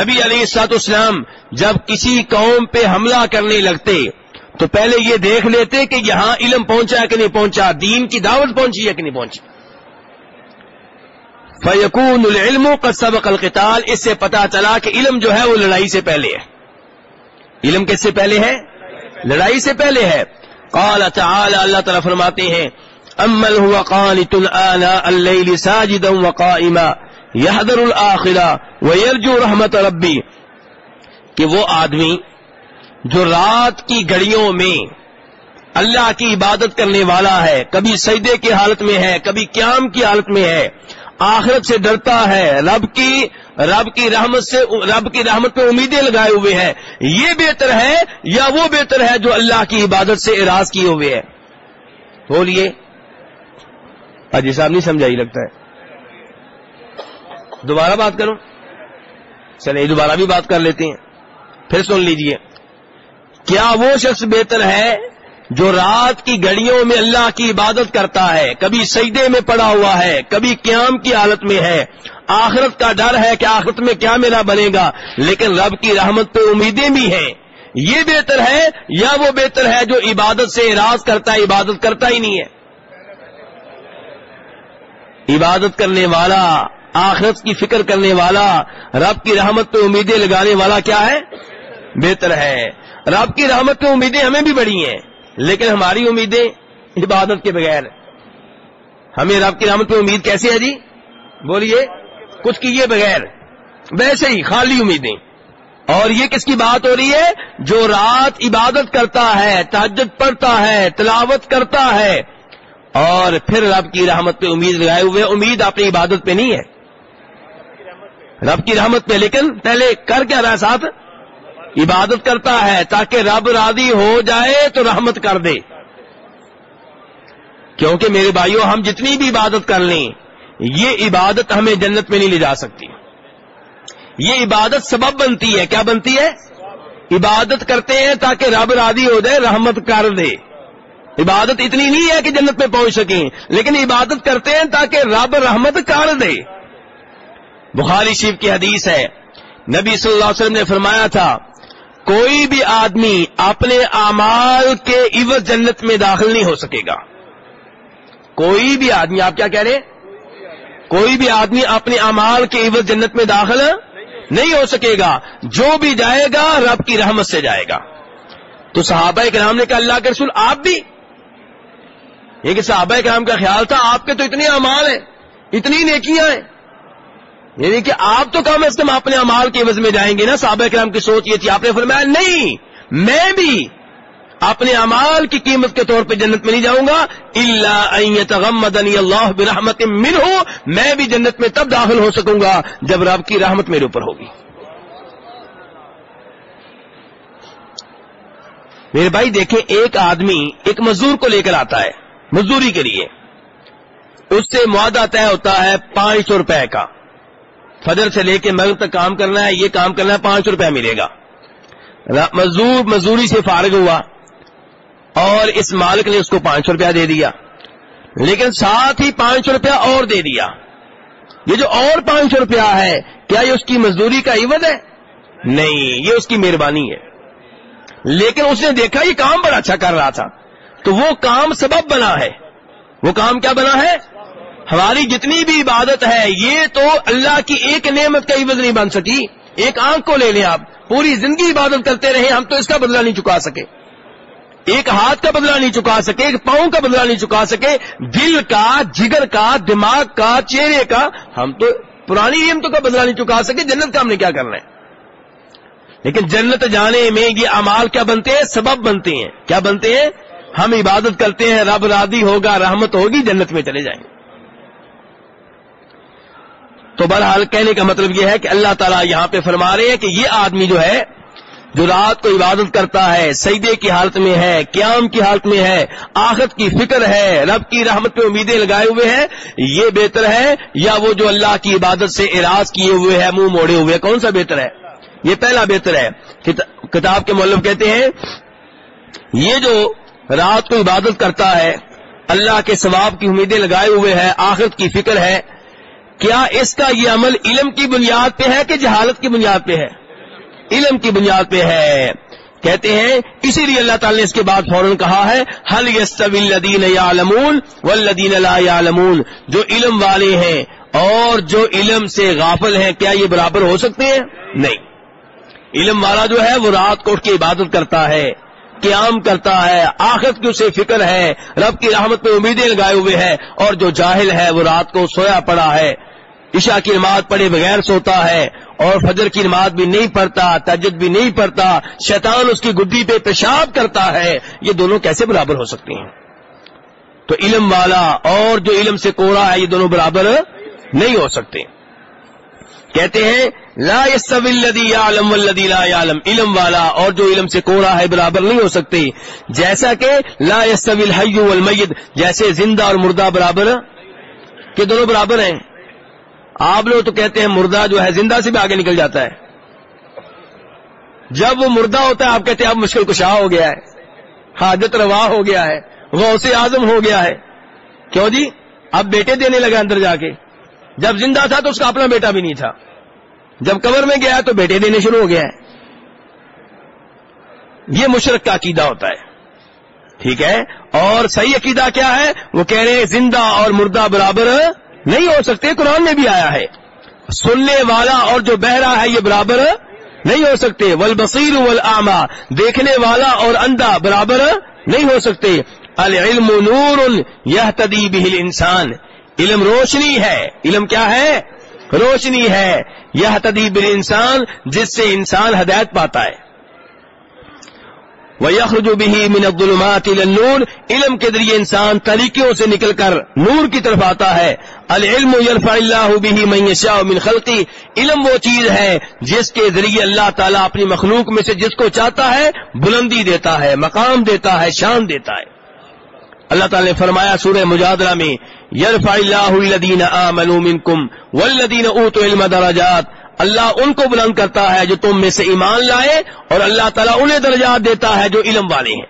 نبی علیہ الصلوۃ والسلام جب کسی قوم پہ حملہ کرنے لگتے تو پہلے یہ دیکھ لیتے کہ یہاں علم پہنچا کہ نہیں پہنچا، دین کی دعوت پہنچی ہے کہ نہیں پہنچی؟ فیقون العلم قد سبق القتال، اس سے پتا چلا کہ علم جو ہے وہ لڑائی سے پہلے ہے۔ علم کس سے پہلے ہے؟ لڑائی سے پہلے ہے۔ قال تعالی اللہ تعالی فرماتے ہیں امل هو قانت آناء الليل ساجدا وقائما، يحذر الاخره ويرجو رحمت ربي کہ وہ آدمی جو رات کی گھڑیوں میں اللہ کی عبادت کرنے والا ہے، کبھی سجدے کی حالت میں ہے، کبھی قیام کی حالت میں ہے، آخرت سے ڈرتا ہے، رب کی رب کی رحمت سے، رب کی رحمت پہ امیدیں لگائے ہوئے ہیں۔ یہ بہتر ہے یا وہ بہتر ہے جو اللہ کی عبادت سے اراض کیے ہوئے ہے بولیے۔ اجی صاحب، نہیں سمجھائی لگتا ہے۔ دوبارہ بات کروں؟ چلے دوبارہ بھی بات کر لیتے ہیں۔ پھر سن لیجیے۔ کیا وہ شخص بہتر ہے جو رات کی گھڑیوں میں اللہ کی عبادت کرتا ہے، کبھی سجدے میں پڑا ہوا ہے، کبھی قیام کی حالت میں ہے؟ آخرت کا ڈر ہے کہ آخرت میں کیا میرا بنے گا، لیکن رب کی رحمت پہ امیدیں بھی ہیں۔ یہ بہتر ہے یا وہ بہتر ہے جو عبادت سے اراض کرتا ہے، عبادت کرتا ہی نہیں ہے؟ عبادت کرنے والا، آخرت کی فکر کرنے والا، رب کی رحمت پہ امیدیں لگانے والا کیا ہے؟ بہتر ہے۔ رب کی رحمت پہ امیدیں ہمیں بھی بڑی ہیں، لیکن ہماری امیدیں عبادت کے بغیر۔ ہمیں رب کی رحمت پہ امید کیسے ہے جی؟ بولیے، کچھ کیے بغیر۔ ویسے ہی خالی امیدیں۔ اور یہ کس کی بات ہو رہی ہے؟ جو رات عبادت کرتا ہے تاجد پڑھتا ہے، تلاوت کرتا ہے، اور پھر رب کی رحمت پہ امید لگائے ہوئے، امید اپنی عبادت پہ نہیں ہے۔ رب کی رحمت پہ، لیکن پہلے کر کیا رہا ساتھ؟ عبادت کرتا ہے تاکہ رب راضی ہو جائے تو رحمت کر دے۔ کیونکہ میرے بھائیوں ہم جتنی بھی عبادت کر لیں، یہ عبادت ہمیں جنت میں نہیں لے جا سکتی۔ یہ عبادت سبب بنتی ہے۔ کیا بنتی ہے؟ عبادت کرتے ہیں تاکہ رب راضی ہو جائے، رحمت کر دے۔ عبادت اتنی نہیں ہے کہ جنت میں پہنچ سکیں، لیکن عبادت کرتے ہیں تاکہ رب رحمت کر دے۔ بخاری شیف کی حدیث ہے۔ نبی صلی اللہ علیہ وسلم نے فرمایا تھا کوئی بھی آدمی اپنے اعمال کے عوض جنت میں داخل نہیں ہو سکے گا۔ کوئی بھی آدمی، آپ کیا کہہ رہے کوئی بھی آدمی اپنے امال کے عوض جنت میں داخل نہیں ہو سکے گا۔ جو بھی جائے گا، رب کی رحمت سے جائے گا۔ تو صحابہ کرام نے کہا، اللہ کے رسول، آپ بھی؟ یہ کہ صحابہ کرام کا خیال تھا، آپ کے تو اتنے امال ہیں، اتنی نیکیاں ہیں۔ یعنی کہ آپ تو کم از کم اپنے امال کے عوض میں جائیں گے نا، صحابہ کرام کی سوچ یہ تھی، آپ نے فرمایا نہیں، میں بھی اپنے امال کی قیمت کے طور پہ جنت میں نہیں جاؤں گا اللہ اللہ برحمت من ہو میں بھی جنت میں تب داخل ہو سکوں گا جب رب کی رحمت میرے اوپر ہوگی۔ میرے بھائی، دیکھیں، ایک آدمی ایک مزدور کو لے کر آتا ہے، مزدوری کے لیے۔ اس سے معاہدہ طے ہوتا ہے پانچ سو روپے کا۔ فجر سے لے کے مغرب تک کام کرنا ہے، یہ کام کرنا ہے، پانچ روپے ملے گا۔ مزدور مزدوری سے فارغ ہوا اور اس مالک نے اس کو پانچ سو روپیہ دے دیا۔ لیکن ساتھ ہی پانچ سو روپیہ اور دے دیا۔ یہ جو اور پانچ سو روپیہ ہے، کیا یہ اس کی مزدوری کا عوض ہے؟ نہیں، یہ اس کی مہربانی ہے۔ لیکن اس نے دیکھا یہ کام بڑا اچھا کر رہا تھا۔ تو وہ کام سبب بنا ہے۔ وہ کام کیا بنا ہے؟ ہماری جتنی بھی عبادت ہے، یہ تو اللہ کی ایک نعمت کا عوض نہیں بن سکی۔ ایک آنکھ کو لے لیں آپ۔ پوری زندگی عبادت کرتے رہے ہم تو اس کا بدلہ نہیں چکا سکے۔ ایک ہاتھ کا بدلہ نہیں چکا سکے، ایک پاؤں کا بدلہ نہیں چکا سکے۔ دل کا، جگر کا، دماغ کا، چہرے کا، ہم تو پرانی نعمتوں کا بدلہ نہیں چکا سکے، جنت کا ہم نے کیا کرنا ہے؟ لیکن جنت جانے میں یہ امال کیا بنتے ہیں؟ سبب بنتے ہیں۔ کیا بنتے ہیں؟ ہم عبادت کرتے ہیں، رب رادی ہوگا، رحمت ہوگی، جنت میں چلے جائیں۔ گے تو بہرحال کہنے کا مطلب یہ ہے کہ اللہ تعالیٰ یہاں پہ فرما رہے ہیں کہ یہ آدمی جو ہے، جو رات کو عبادت کرتا ہے سیدے کی حالت میں ہے، قیام کی حالت میں ہے آخت کی فکر ہے، رب کی رحمت پہ امیدیں لگائے ہوئے ہیں، یہ بہتر ہے؟ یا وہ جو اللہ کی عبادت سے اراض کیے ہوئے ہے منہ موڑے ہوئے کون سا بہتر ہے؟ یہ پہلا بہتر ہے۔ کتاب کے مولب کہتے ہیں، یہ جو رات کو عبادت کرتا ہے، اللہ کے ثواب کی امیدیں لگائے ہوئے ہے آخرت کی فکر ہے کیا اس کا یہ عمل علم کی بنیاد پہ ہے کہ جہالت کی بنیاد پہ ہے؟ علم کی بنیاد پہ ہے۔ کہتے ہیں، اسی لیے اللہ تعالی نے اس کے بعد فوراً کہا ہے حل الدین یا ولدین اللہ جو علم والے ہیں اور جو علم سے غافل ہیں، کیا یہ برابر ہو سکتے ہیں؟ نہیں۔ علم والا جو ہے، وہ رات کو اٹھ کے عبادت کرتا ہے، قیام کرتا ہے، آخرت کی اسے فکر ہے، رب کی رحمت پہ امیدیں لگائے ہوئے ہیں، اور جو جاہل ہے، وہ رات کو سویا پڑا ہے۔ عشاء کی نماز پڑھے بغیر سوتا ہے اور فجر کی نماز بھی نہیں پڑھتا تجد بھی نہیں پڑھتا، شیطان اس کی گڈی پہ پیشاب کرتا ہے، یہ دونوں کیسے برابر ہو سکتے ہیں؟ تو علم والا اور جو علم سے کوڑا ہے، یہ دونوں برابر نہیں ہو سکتے۔ کہتے ہیں، لا عالم ولدی لا عالم علم والا اور جو علم سے کوڑا ہے، برابر نہیں ہو سکتے۔ جیسا کہ لا الحی والمیت، جیسے زندہ اور مردہ برابر، کہ دونوں برابر ہیں؟ آپ لوگ تو کہتے ہیں مردہ جو ہے زندہ سے بھی آگے نکل جاتا ہے۔ جب وہ مردہ ہوتا ہے، آپ کہتے ہیں اب مشکل کشا ہو گیا ہے، حاجت روا ہو گیا ہے، غوث اعظم ہو گیا ہے۔ کیوں جی؟ اب بیٹے دینے لگا اندر جا کے۔ جب زندہ تھا تو اس کا اپنا بیٹا بھی نہیں تھا۔ جب کور میں گیا تو بیٹے دینے شروع ہو گیا ہے۔ یہ مشرق کا عقیدہ ہوتا ہے۔ ٹھیک ہے؟ اور صحیح عقیدہ کیا ہے؟ وہ کہہ رہے ہیں زندہ اور مردہ برابر نہیں ہو سکتے، قرآن میں بھی آیا ہے۔ سننے والا اور جو بہرا ہے، یہ برابر نہیں ہو سکتے۔ ول بصیر دیکھنے والا اور اندھا برابر نہیں ہو سکتے۔ العلم نور یہ تدیب انسان علم روشنی ہے۔ علم کیا ہے؟ روشنی ہے۔ یہ تدیب انسان جس سے انسان ہدایت پاتا ہے۔ وہ یخرجو بھی من الظلمات الى النور، علم کے ذریعے انسان طریقوں سے نکل کر نور کی طرف آتا ہے۔ العلم یرفع اللہ به من یشاء من خلقی، علم وہ چیز ہے جس کے ذریعے اللہ تعالیٰ اپنی مخلوق میں سے جس کو چاہتا ہے بلندی دیتا ہے، مقام دیتا ہے، شان دیتا ہے۔ اللہ تعالیٰ نے فرمایا سورہ مجادلہ میں یرفع اللہ الذین آمنوا منکم والذین اوتوا علم درجات اللہ ان کو بلند کرتا ہے جو تم میں سے ایمان لائے اور اللہ تعالیٰ انہیں درجات دیتا ہے جو علم والے ہیں۔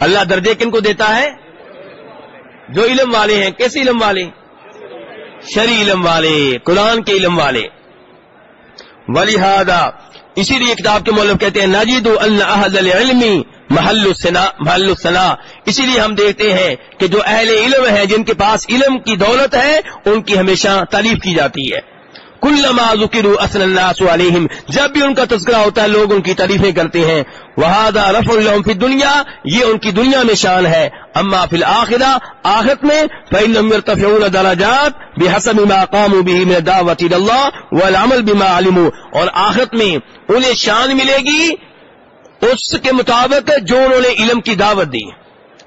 اللہ درجے کن کو دیتا ہے؟ جو علم والے ہیں۔ کیسے علم والے؟ شری علم والے، قرآن کے علم والے۔ ولی اسی لیے کتاب کے مولب کہتے ہیں ناجید العلمی محل محل الصنا اسی لیے ہم دیکھتے ہیں کہ جو اہل علم ہیں، جن کے پاس علم کی دولت ہے، ان کی ہمیشہ تعریف کی جاتی ہے۔ کلما ذکر اصل الناس علیہم۔ جب بھی ان کا تذکرہ ہوتا ہے، لوگ ان کی تعریفیں کرتے ہیں۔ وہاد رف الحم فی دنیا یہ ان کی دنیا میں شان ہے۔ اما فی الآخرہ آخرت میں فإنهم يرتفعون درجات بحسب ما قاموا به من دعوت اللہ والعمل بما علموا۔ اور آخرت میں انہیں شان ملے گی اس کے مطابق جو انہوں نے علم کی دعوت دی۔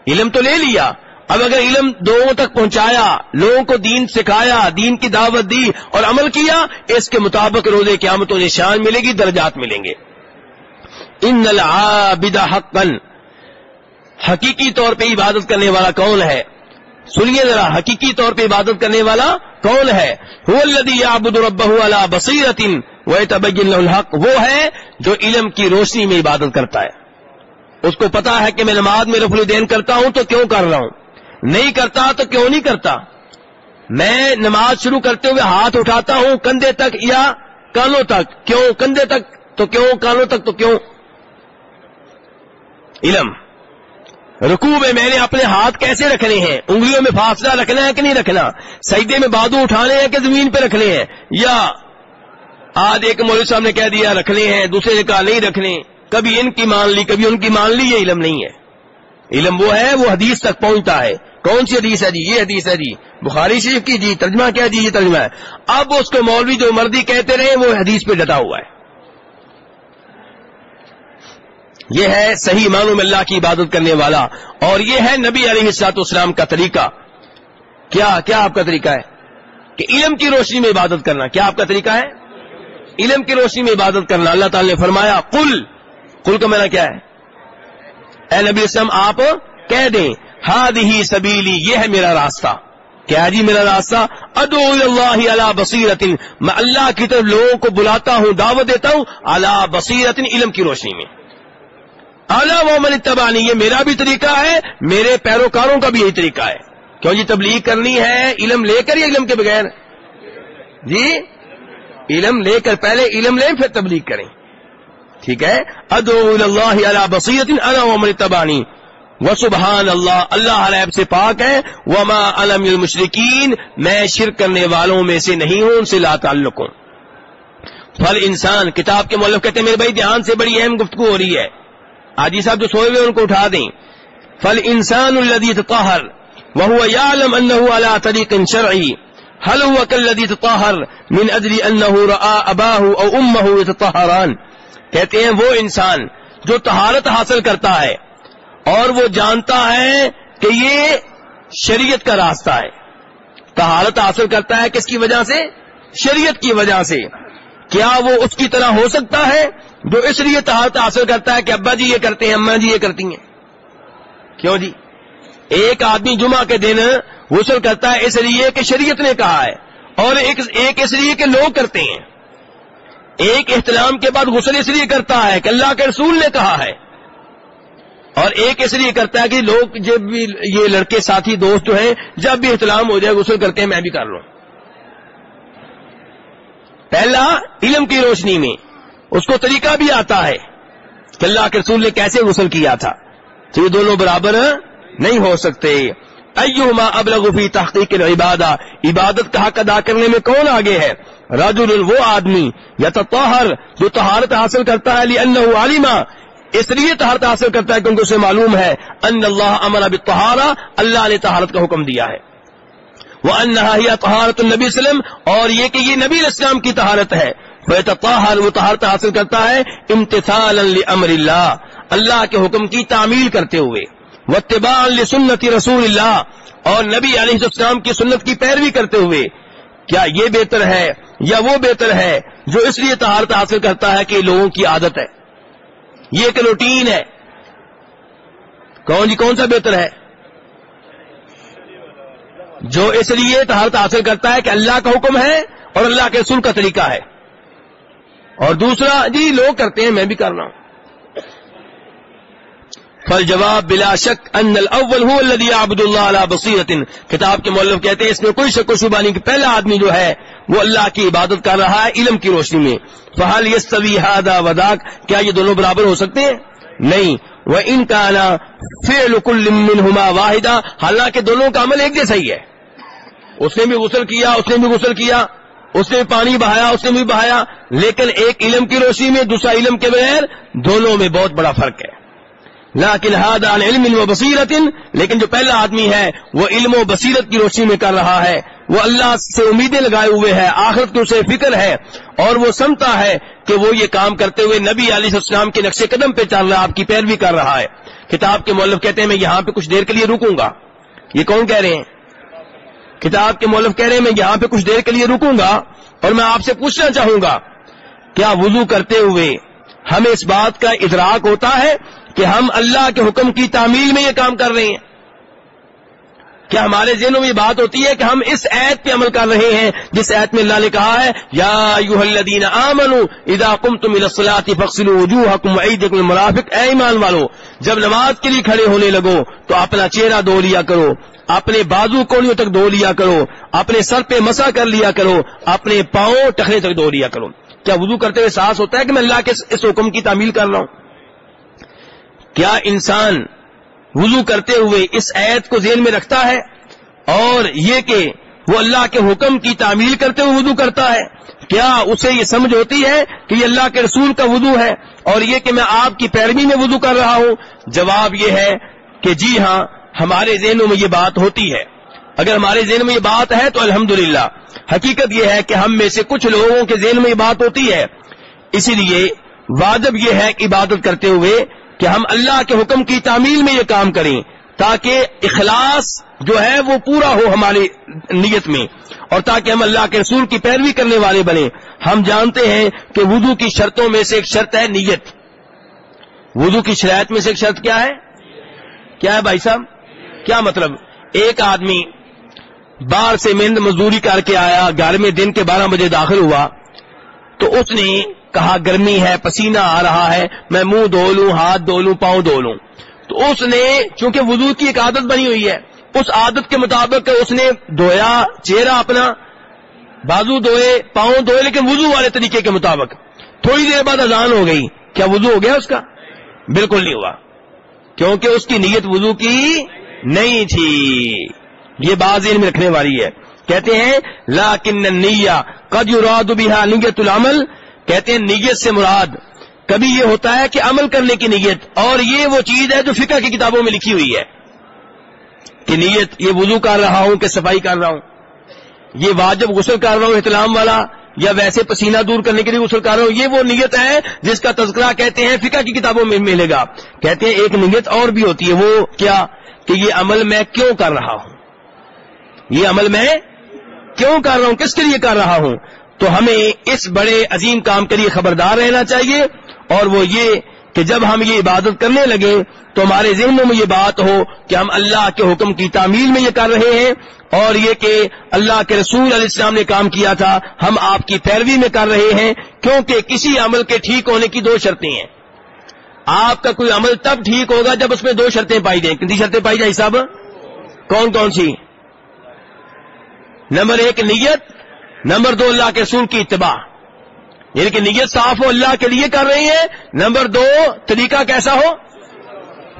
علم تو لے لیا۔ اب اگر علم لوگوں تک پہنچایا، لوگوں کو دین سکھایا، دین کی دعوت دی اور عمل کیا، اس کے مطابق روزے قیامت و نشان ملے گی، درجات ملیں گے۔ ان العابد حقا۔ حقیقی طور پہ عبادت کرنے والا کون ہے؟ سنیے ذرا، حقیقی طور پہ عبادت کرنے والا کون ہے؟ الحق، وہ ہے جو علم کی روشنی میں عبادت کرتا ہے۔ اس کو پتا ہے کہ میں نماز میں رفل الدین کرتا ہوں تو کیوں کر رہا ہوں؟ نہیں کرتا تو کیوں نہیں کرتا؟ میں نماز شروع کرتے ہوئے ہاتھ اٹھاتا ہوں، کندھے تک یا کانوں تک؟ کیوں؟ کندھے تک تو کیوں؟ کانوں تک تو کیوں؟ علم۔ رکو میں میں نے اپنے ہاتھ کیسے رکھنے ہیں؟ انگلیوں میں فاصلہ رکھنا ہے کہ نہیں رکھنا؟ سجدے میں بادو اٹھانے ہیں کہ زمین پہ رکھنے ہیں؟ یا آج ایک مولوی صاحب نے کہہ دیا، رکھنے ہیں، دوسرے نے کہا نہیں رکھنے۔ کبھی ان کی مان لی، کبھی ان کی مان لی، یہ علم نہیں ہے۔ علم وہ ہے، وہ حدیث تک پہنچتا ہے۔ کون سی حدیث ہے جی؟ یہ حدیث ہے جی۔ بخاری شریف کی جی ترجمہ کیا جی؟ یہ ترجمہ ہے۔ اب اس کو مولوی جو مردی کہتے رہے، وہ حدیث پہ ڈٹا ہوا ہے۔ یہ ہے صحیح معلوم اللہ کی عبادت کرنے والا۔ اور یہ ہے نبی علیہ السلاط اسلام کا طریقہ۔ کیا کیا آپ کا طریقہ ہے؟ کہ علم کی روشنی میں عبادت کرنا۔ کیا آپ کا طریقہ ہے؟ علم کی روشنی میں عبادت کرنا۔ اللہ تعالی نے فرمایا کل کل کا میرا کیا ہے؟ اے نبی اسلم آپ کہہ دیں۔ ہاد ہی سبیلی، یہ ہے میرا راستہ۔ کیا جی میرا راستہ؟ ادو اللہ اللہ بصیرت میں اللہ کی طرف لوگوں کو بلاتا ہوں، دعوت دیتا ہوں اللہ بصیرت علم کی روشنی میں۔ اعلیٰ وہ تبانی یہ میرا بھی طریقہ ہے، میرے پیروکاروں کا بھی یہی طریقہ ہے۔ کیوں جی تبلیغ کرنی ہے، علم لے کر یا علم کے بغیر؟ جی علم لے کر، پہلے علم لیں، پھر تبلیغ کریں۔ ٹھیک ہے؟ ادو اللہ علی بصیرت اللہ تبانی وہ سبحان اللہ اللہ علیہ سے پاک ہے۔ وما علم المشرقین میں شرک کرنے والوں میں سے نہیں ہوں، ان سے لا تعلق۔ ہوں پھل انسان، کتاب کے مولف کہتے ہیں، میرے بھائی، دھیان سے بڑی اہم گفتگو ہو رہی ہے۔ آجی صاحب جو سوئے ہوئے ان کو اٹھا دیں۔ فل انسان الدی تطہر وہ یعلم انه على طریق شرعی۔ هل هو كالذي تطهر من اجل انه راى اباه او امه يتطهران کہتے ہیں، وہ انسان جو طہارت حاصل کرتا ہے۔ اور وہ جانتا ہے کہ یہ شریعت کا راستہ ہے۔ طہارت حاصل کرتا ہے کس کی وجہ سے؟ شریعت کی وجہ سے۔ کیا وہ اس کی طرح ہو سکتا ہے؟ جو اس لیے تحت حاصل کرتا ہے کہ ابا جی یہ کرتے ہیں، اما جی یہ کرتی ہیں۔ کیوں جی؟ ایک آدمی جمعہ کے دن غسل کرتا ہے اس لیے کہ شریعت نے کہا ہے، اور ایک اس لیے کہ لوگ کرتے ہیں۔ ایک احترام کے بعد غسل اس لیے کرتا ہے کہ اللہ کے رسول نے کہا ہے۔ اور ایک اس لیے کرتا ہے کہ لوگ جب بھی یہ لڑکے ساتھی دوست جو ہیں، جب بھی احترام ہو جائے، غسل کرتے ہیں میں بھی کر لوں۔ پہلا، علم کی روشنی میں اس کو طریقہ بھی آتا ہے کہ اللہ کے رسول نے کیسے غسل کیا تھا۔ تو یہ دونوں برابر نہیں ہو سکتے۔ ایوما ابلغ فی تحقیق العبادہ۔ عبادت کا حق ادا کرنے میں کون آگے ہے؟ رجل، وہ آدمی یا تطہر جو طہارت حاصل کرتا ہے لانه عالما اس لیے طہارت حاصل کرتا ہے کیونکہ اسے معلوم ہے ان اللہ امر بالطہارہ، اللہ نے طہارت کا حکم دیا ہے۔ وہ انہا طہارت النبی وسلم اور یہ کہ یہ نبی الاسلام کی طہارت ہے۔ وہ طہارت حاصل کرتا ہے امتثال امر اللہ اللہ کے حکم کی تعمیل کرتے ہوئے۔ وطباء سنتی رسول اللہ، اور نبی علیہ السلام کی سنت کی پیروی کرتے ہوئے۔ کیا یہ بہتر ہے یا وہ بہتر ہے جو اس لیے طہارت حاصل کرتا ہے کہ لوگوں کی عادت ہے؟ یہ ایک روٹین ہے۔ کون جی کون سا بہتر ہے؟ جو اس لیے تہارت حاصل کرتا ہے کہ اللہ کا حکم ہے اور اللہ کے رسول کا طریقہ ہے۔ اور دوسرا جی لوگ کرتے ہیں، میں بھی کر رہا ہوں۔ فل جواب بلا شک ان الاول هو الذي عبد الله على بصيره کتاب کے مولف کہتے ہیں اس میں کوئی شک و شبہ نہیں کہ پہلا آدمی جو ہے وہ اللہ کی عبادت کر رہا ہے علم کی روشنی میں. فحال يستوي هذا وذاك کیا یہ دونوں برابر ہو سکتے ہیں؟ نہیں. وہ ان کا نا فعل كل منهما واحدا حالانکہ دونوں کا عمل ایک جیسا ہی ہے. اس نے بھی غسل کیا، اس نے بھی غسل کیا، اس نے پانی بہایا، اس نے بھی بہایا، لیکن ایک علم کی روشنی میں، دوسرا علم کے بغیر، دونوں میں بہت بڑا فرق ہے. لیکن عن علم و بصیرت لیکن جو پہلا آدمی ہے، وہ علم و بصیرت کی روشنی میں کر رہا ہے۔ وہ اللہ سے امیدیں لگائے ہوئے ہے آخرت کی اسے فکر ہے۔ اور وہ سمتا ہے کہ وہ یہ کام کرتے ہوئے نبی علیہ السلام کے نقش قدم پہ چل رہا ہے آپ کی پیروی کر رہا ہے۔ کتاب کے مولف کہتے ہیں، میں یہاں پہ کچھ دیر کے لیے رکوں گا۔ یہ کون کہہ رہے ہیں؟ کتاب کے مولف کہہ رہے ہیں، میں یہاں پہ کچھ دیر کے لیے رکوں گا۔ اور میں آپ سے پوچھنا چاہوں گا، کیا وضو کرتے ہوئے ہمیں اس بات کا ادراک ہوتا ہے کہ ہم اللہ کے حکم کی تعمیل میں یہ کام کر رہے ہیں۔ کیا ہمارے ذہنوں میں یہ بات ہوتی ہے کہ ہم اس عید پہ عمل کر رہے ہیں جس عید میں اللہ نے کہا ہے، یا الذین آمنوا اذا قمتم الى الصلاة فاغسلوا وجوهكم وايديكم المرافق۔ اے ایمان والو، جب نماز کے لیے کھڑے ہونے لگو تو اپنا چہرہ دھو لیا کرو، اپنے بازو کوڑیوں تک دھو لیا کرو، اپنے سر پہ مسا کر لیا کرو، اپنے پاؤں ٹخنے تک دھو لیا کرو۔ کیا وضو کرتے ہوئے ساس ہوتا ہے کہ میں اللہ کے اس حکم کی تعمیل کر رہا ہوں؟ کیا انسان وضو کرتے ہوئے اس عید کو ذہن میں رکھتا ہے اور یہ کہ وہ اللہ کے حکم کی تعمیل کرتے ہوئے وضو کرتا ہے؟ کیا اسے یہ سمجھ ہوتی ہے کہ یہ اللہ کے رسول کا وضو ہے اور یہ کہ میں آپ کی پیروی میں وضو کر رہا ہوں؟ جواب یہ ہے کہ جی ہاں ہمارے ذہنوں میں یہ بات ہوتی ہے۔ اگر ہمارے ذہن میں یہ بات ہے تو الحمدللہ۔ حقیقت یہ ہے کہ ہم میں سے کچھ لوگوں کے ذہن میں یہ بات ہوتی ہے۔ اسی لیے واجب یہ ہے کہ عبادت کرتے ہوئے کہ ہم اللہ کے حکم کی تعمیل میں یہ کام کریں تاکہ اخلاص جو ہے وہ پورا ہو ہماری نیت میں اور تاکہ ہم اللہ کے رسول کی پیروی کرنے والے بنے ہم جانتے ہیں کہ وضو کی شرطوں میں سے ایک شرط ہے نیت۔ وضو کی شرائط میں سے ایک شرط کیا ہے؟ کیا ہے بھائی صاحب؟ کیا مطلب؟ ایک آدمی باہر سے مند مزدوری کر کے آیا، گھر میں دن کے بارہ بجے داخل ہوا، تو اس نے کہا گرمی ہے، پسینہ آ رہا ہے، میں منہ دھو لوں، ہاتھ دھو لوں، پاؤں دھو لوں۔ تو اس نے چونکہ وضو کی ایک عادت بنی ہوئی ہے، اس عادت کے مطابق اس نے دھویا، چہرہ اپنا، بازو دھوئے، پاؤں دھوئے، لیکن وضو والے طریقے کے مطابق۔ تھوڑی دیر بعد اذان ہو گئی۔ کیا وضو ہو گیا اس کا؟ بالکل نہیں ہوا۔ کیونکہ اس کی نیت وضو کی نہیں تھی۔ یہ بات میں رکھنے والی ہے۔ کہتے ہیں لا کن قد یراد بها نیت العمل کہتے ہیں نیت سے مراد، کبھی یہ ہوتا ہے کہ عمل کرنے کی نیت، اور یہ وہ چیز ہے جو فقہ کی کتابوں میں لکھی ہوئی ہے کہ نیت، یہ وضو کر رہا ہوں کہ صفائی کر رہا ہوں، یہ واجب غسل کر رہا ہوں احتلام والا، یا ویسے پسینہ دور کرنے کے لیے غسل کر رہا ہوں، یہ وہ نیت ہے جس کا تذکرہ کہتے ہیں فقہ کی کتابوں میں ملے گا۔ کہتے ہیں ایک نیت اور بھی ہوتی ہے، وہ کیا؟ کہ یہ عمل میں کیوں کر رہا ہوں؟ یہ عمل میں کیوں کر رہا ہوں؟ کس کے لیے کر رہا ہوں؟ تو ہمیں اس بڑے عظیم کام کے لیے خبردار رہنا چاہیے اور وہ یہ کہ جب ہم یہ عبادت کرنے لگے تو ہمارے ذہنوں میں یہ بات ہو کہ ہم اللہ کے حکم کی تعمیل میں یہ کر رہے ہیں اور یہ کہ اللہ کے رسول علیہ السلام نے کام کیا تھا، ہم آپ کی پیروی میں کر رہے ہیں کیونکہ کسی عمل کے ٹھیک ہونے کی دو شرطیں ہیں۔ آپ کا کوئی عمل تب ٹھیک ہوگا جب اس میں دو شرطیں پائی جائیں۔ کتنی شرطیں پائی جائیں صاحب؟ کون کون سی؟ نمبر ایک، نیت۔ نمبر دو، اللہ کے رسول کی اتباع۔ یعنی کہ نیت صاف ہو، اللہ کے لیے کر رہی ہے نمبر دو، طریقہ کیسا ہو؟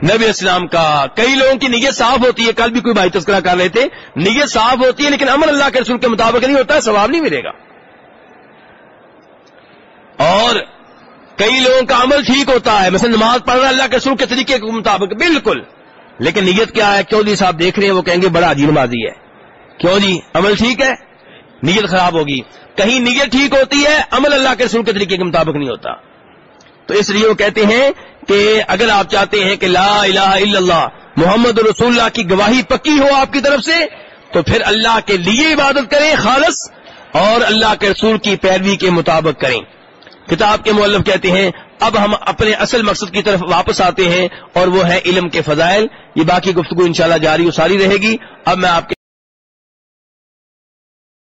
نبی اسلام کا۔ کئی لوگوں کی نیت صاف ہوتی ہے۔ کل بھی کوئی بھائی تذکرہ کر رہے تھے۔ نیت صاف ہوتی ہے، لیکن عمل اللہ کے رسول کے مطابق نہیں ہوتا، ثواب نہیں ملے گا۔ اور کئی لوگوں کا عمل ٹھیک ہوتا ہے۔ مثلا نماز پڑھ رہا اللہ کے رسول کے طریقے کے مطابق، بالکل۔ لیکن نیت کیا ہے؟ کیوں جی صاحب دیکھ رہے ہیں، وہ کہیں گے بڑا عجیب نمازی ہے۔ کیوں جی؟ عمل ٹھیک ہے؟ نیت خراب ہوگی۔ کہیں نیت ٹھیک ہوتی ہے، عمل اللہ کے رسول کے طریقے کے مطابق نہیں ہوتا۔ تو اس لیے وہ کہتے ہیں کہ اگر آپ چاہتے ہیں کہ لا الہ الا اللہ، محمد رسول اللہ کی گواہی پکی ہو آپ کی طرف سے، تو پھر اللہ کے لیے عبادت کریں خالص اور اللہ کے رسول کی پیروی کے مطابق کریں۔ کتاب کے مولب کہتے ہیں، اب ہم اپنے اصل مقصد کی طرف واپس آتے ہیں اور وہ ہے علم کے فضائل۔ یہ باقی گفتگو انشاءاللہ جاری و ساری رہے گی۔ اب میں آپ کے